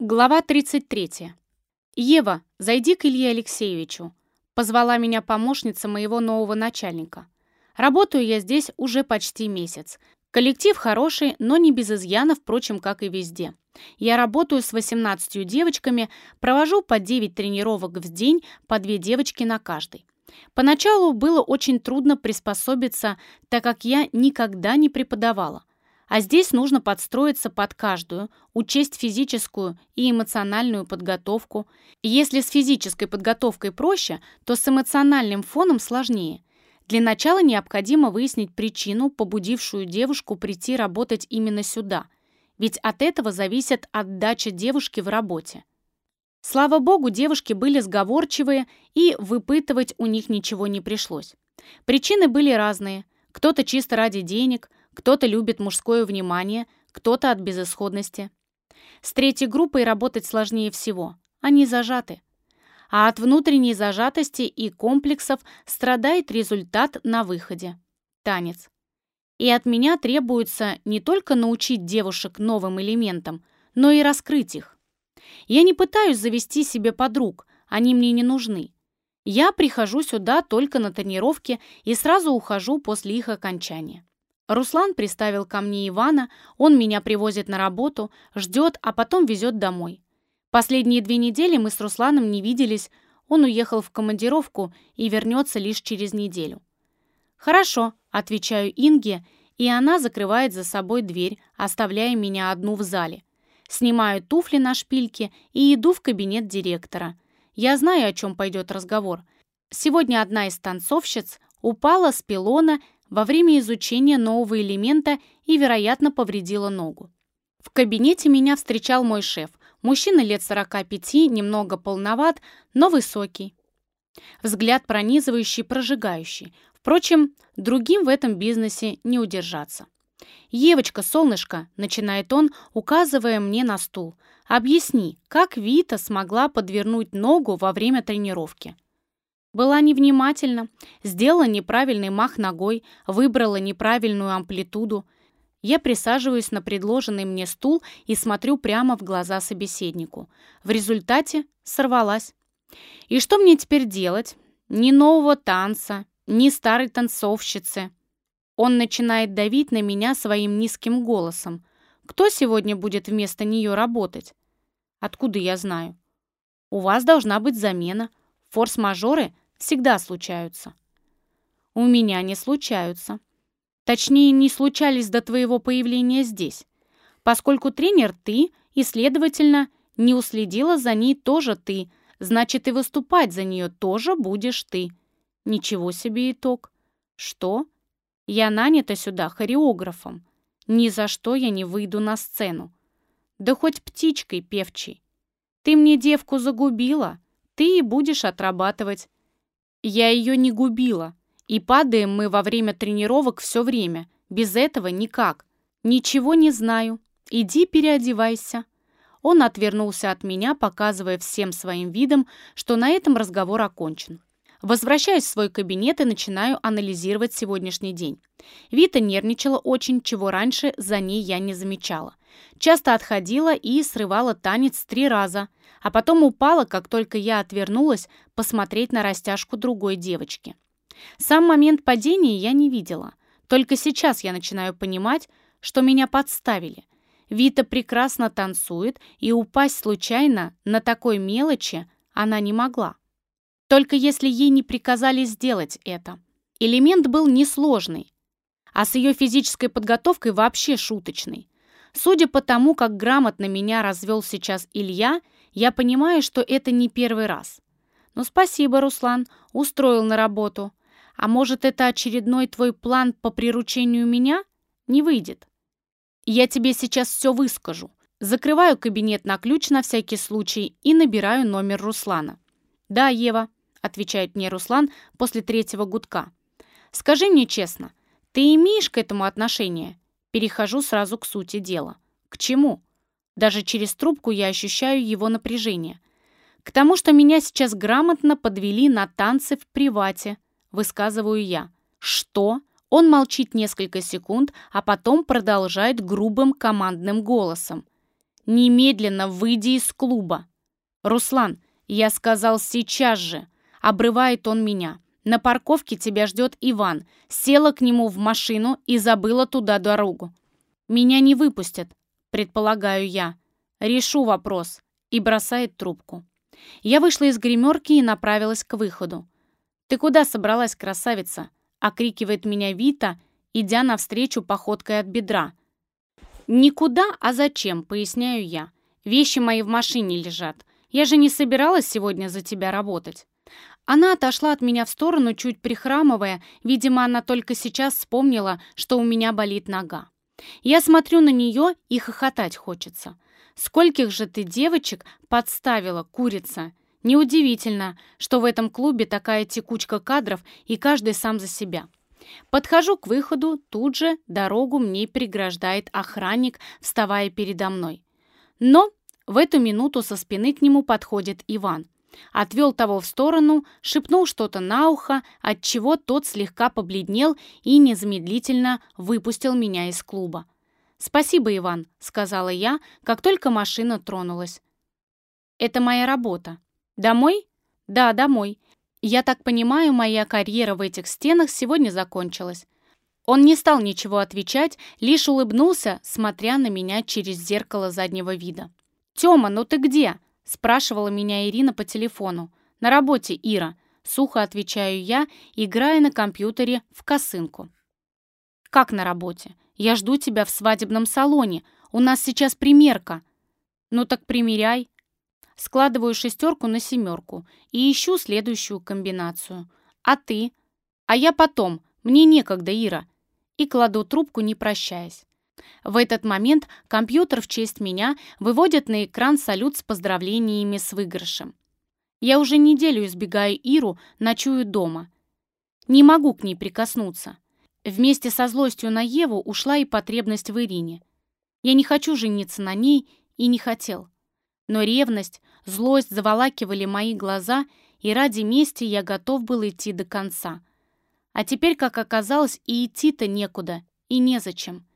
Глава 33. «Ева, зайди к Илье Алексеевичу», — позвала меня помощница моего нового начальника. Работаю я здесь уже почти месяц. Коллектив хороший, но не без изъянов, впрочем, как и везде. Я работаю с 18 девочками, провожу по 9 тренировок в день, по 2 девочки на каждой. Поначалу было очень трудно приспособиться, так как я никогда не преподавала. А здесь нужно подстроиться под каждую, учесть физическую и эмоциональную подготовку. Если с физической подготовкой проще, то с эмоциональным фоном сложнее. Для начала необходимо выяснить причину, побудившую девушку прийти работать именно сюда, ведь от этого зависит отдача девушки в работе. Слава богу, девушки были сговорчивые, и выпытывать у них ничего не пришлось. Причины были разные. Кто-то чисто ради денег, кто-то любит мужское внимание, кто-то от безысходности. С третьей группой работать сложнее всего. Они зажаты. А от внутренней зажатости и комплексов страдает результат на выходе. Танец. И от меня требуется не только научить девушек новым элементам, но и раскрыть их. Я не пытаюсь завести себе подруг, они мне не нужны. Я прихожу сюда только на тренировки и сразу ухожу после их окончания. Руслан приставил ко мне Ивана, он меня привозит на работу, ждет, а потом везет домой. Последние две недели мы с Русланом не виделись, он уехал в командировку и вернется лишь через неделю. «Хорошо», — отвечаю Инге, и она закрывает за собой дверь, оставляя меня одну в зале. Снимаю туфли на шпильке и иду в кабинет директора. Я знаю, о чем пойдет разговор. Сегодня одна из танцовщиц упала с пилона во время изучения нового элемента и, вероятно, повредила ногу. В кабинете меня встречал мой шеф, мужчина лет 45, немного полноват, но высокий. Взгляд пронизывающий, прожигающий. Впрочем, другим в этом бизнесе не удержаться. «Евочка, солнышко», — начинает он, указывая мне на стул, «объясни, как Вита смогла подвернуть ногу во время тренировки?» Была невнимательна, сделала неправильный мах ногой, выбрала неправильную амплитуду. Я присаживаюсь на предложенный мне стул и смотрю прямо в глаза собеседнику. В результате сорвалась. И что мне теперь делать? Ни нового танца, ни старой танцовщицы. Он начинает давить на меня своим низким голосом. Кто сегодня будет вместо нее работать? Откуда я знаю? У вас должна быть замена. Форс-мажоры всегда случаются. У меня не случаются. Точнее, не случались до твоего появления здесь. Поскольку тренер ты, и, следовательно, не уследила за ней тоже ты, значит, и выступать за нее тоже будешь ты. Ничего себе итог. Что? Я нанята сюда хореографом. Ни за что я не выйду на сцену. Да хоть птичкой певчей. Ты мне девку загубила, ты и будешь отрабатывать. Я ее не губила. И падаем мы во время тренировок все время. Без этого никак. Ничего не знаю. Иди переодевайся. Он отвернулся от меня, показывая всем своим видом, что на этом разговор окончен. Возвращаюсь в свой кабинет и начинаю анализировать сегодняшний день. Вита нервничала очень, чего раньше за ней я не замечала. Часто отходила и срывала танец три раза, а потом упала, как только я отвернулась посмотреть на растяжку другой девочки. Сам момент падения я не видела. Только сейчас я начинаю понимать, что меня подставили. Вита прекрасно танцует, и упасть случайно на такой мелочи она не могла. Только если ей не приказали сделать это. Элемент был несложный, а с ее физической подготовкой вообще шуточный. Судя по тому, как грамотно меня развел сейчас Илья, я понимаю, что это не первый раз. Ну спасибо, Руслан, устроил на работу. А может, это очередной твой план по приручению меня? Не выйдет. Я тебе сейчас все выскажу. Закрываю кабинет на ключ на всякий случай и набираю номер Руслана. Да, Ева, — отвечает мне Руслан после третьего гудка. «Скажи мне честно, ты имеешь к этому отношение?» Перехожу сразу к сути дела. «К чему?» Даже через трубку я ощущаю его напряжение. «К тому, что меня сейчас грамотно подвели на танцы в привате», — высказываю я. «Что?» Он молчит несколько секунд, а потом продолжает грубым командным голосом. Немедленно выйди из клуба. Руслан, я сказал сейчас же. Обрывает он меня. На парковке тебя ждет Иван. Села к нему в машину и забыла туда дорогу. Меня не выпустят, предполагаю я. Решу вопрос. И бросает трубку. Я вышла из гримерки и направилась к выходу. «Ты куда собралась, красавица?» — окрикивает меня Вита, идя навстречу походкой от бедра. «Никуда, а зачем?» — поясняю я. «Вещи мои в машине лежат. Я же не собиралась сегодня за тебя работать». Она отошла от меня в сторону, чуть прихрамывая. Видимо, она только сейчас вспомнила, что у меня болит нога. Я смотрю на нее и хохотать хочется. Скольких же ты девочек подставила, курица? Неудивительно, что в этом клубе такая текучка кадров, и каждый сам за себя. Подхожу к выходу, тут же дорогу мне преграждает охранник, вставая передо мной. Но в эту минуту со спины к нему подходит Иван. Отвел того в сторону, шепнул что-то на ухо, отчего тот слегка побледнел и незамедлительно выпустил меня из клуба. «Спасибо, Иван», — сказала я, как только машина тронулась. «Это моя работа. Домой?» «Да, домой. Я так понимаю, моя карьера в этих стенах сегодня закончилась». Он не стал ничего отвечать, лишь улыбнулся, смотря на меня через зеркало заднего вида. «Тёма, ну ты где?» Спрашивала меня Ирина по телефону. «На работе, Ира», — сухо отвечаю я, играя на компьютере в косынку. «Как на работе? Я жду тебя в свадебном салоне. У нас сейчас примерка». «Ну так примеряй». Складываю шестерку на семерку и ищу следующую комбинацию. «А ты?» «А я потом. Мне некогда, Ира». И кладу трубку, не прощаясь. В этот момент компьютер в честь меня выводит на экран салют с поздравлениями с выигрышем. Я уже неделю избегаю Иру, ночую дома. Не могу к ней прикоснуться. Вместе со злостью на Еву ушла и потребность в Ирине. Я не хочу жениться на ней и не хотел. Но ревность, злость заволакивали мои глаза, и ради мести я готов был идти до конца. А теперь, как оказалось, и идти-то некуда, и незачем.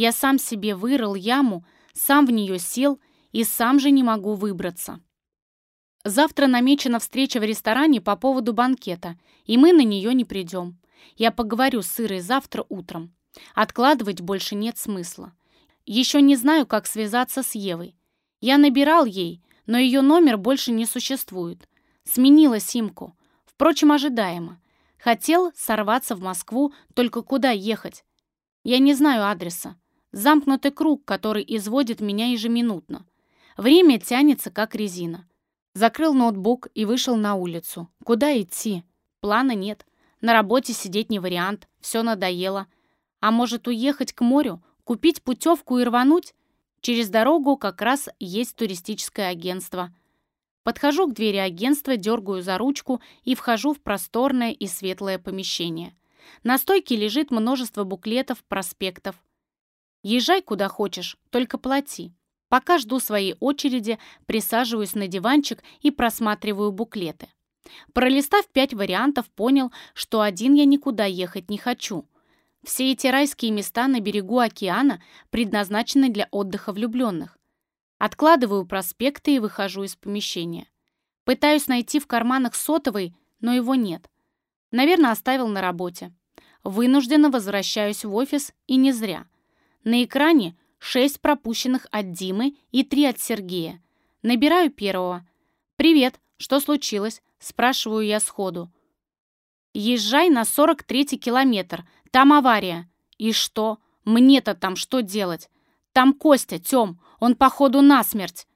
Я сам себе вырыл яму, сам в нее сел и сам же не могу выбраться. Завтра намечена встреча в ресторане по поводу банкета, и мы на нее не придем. Я поговорю с Ирой завтра утром. Откладывать больше нет смысла. Еще не знаю, как связаться с Евой. Я набирал ей, но ее номер больше не существует. Сменила симку. Впрочем, ожидаемо. Хотел сорваться в Москву, только куда ехать? Я не знаю адреса. Замкнутый круг, который изводит меня ежеминутно. Время тянется, как резина. Закрыл ноутбук и вышел на улицу. Куда идти? Плана нет. На работе сидеть не вариант. Все надоело. А может уехать к морю, купить путевку и рвануть? Через дорогу как раз есть туристическое агентство. Подхожу к двери агентства, дергаю за ручку и вхожу в просторное и светлое помещение. На стойке лежит множество буклетов, проспектов. Езжай куда хочешь, только плати. Пока жду своей очереди, присаживаюсь на диванчик и просматриваю буклеты. Пролистав пять вариантов, понял, что один я никуда ехать не хочу. Все эти райские места на берегу океана предназначены для отдыха влюбленных. Откладываю проспекты и выхожу из помещения. Пытаюсь найти в карманах сотовый, но его нет. Наверное, оставил на работе. Вынужденно возвращаюсь в офис, и не зря – на экране шесть пропущенных от Димы и три от Сергея. Набираю первого. «Привет, что случилось?» – спрашиваю я сходу. «Езжай на 43-й километр, там авария». «И что? Мне-то там что делать?» «Там Костя, Тём, он походу насмерть».